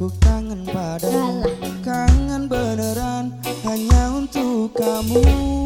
Aku kangen padamu. Kangen beneran. Hanya untuk kamu.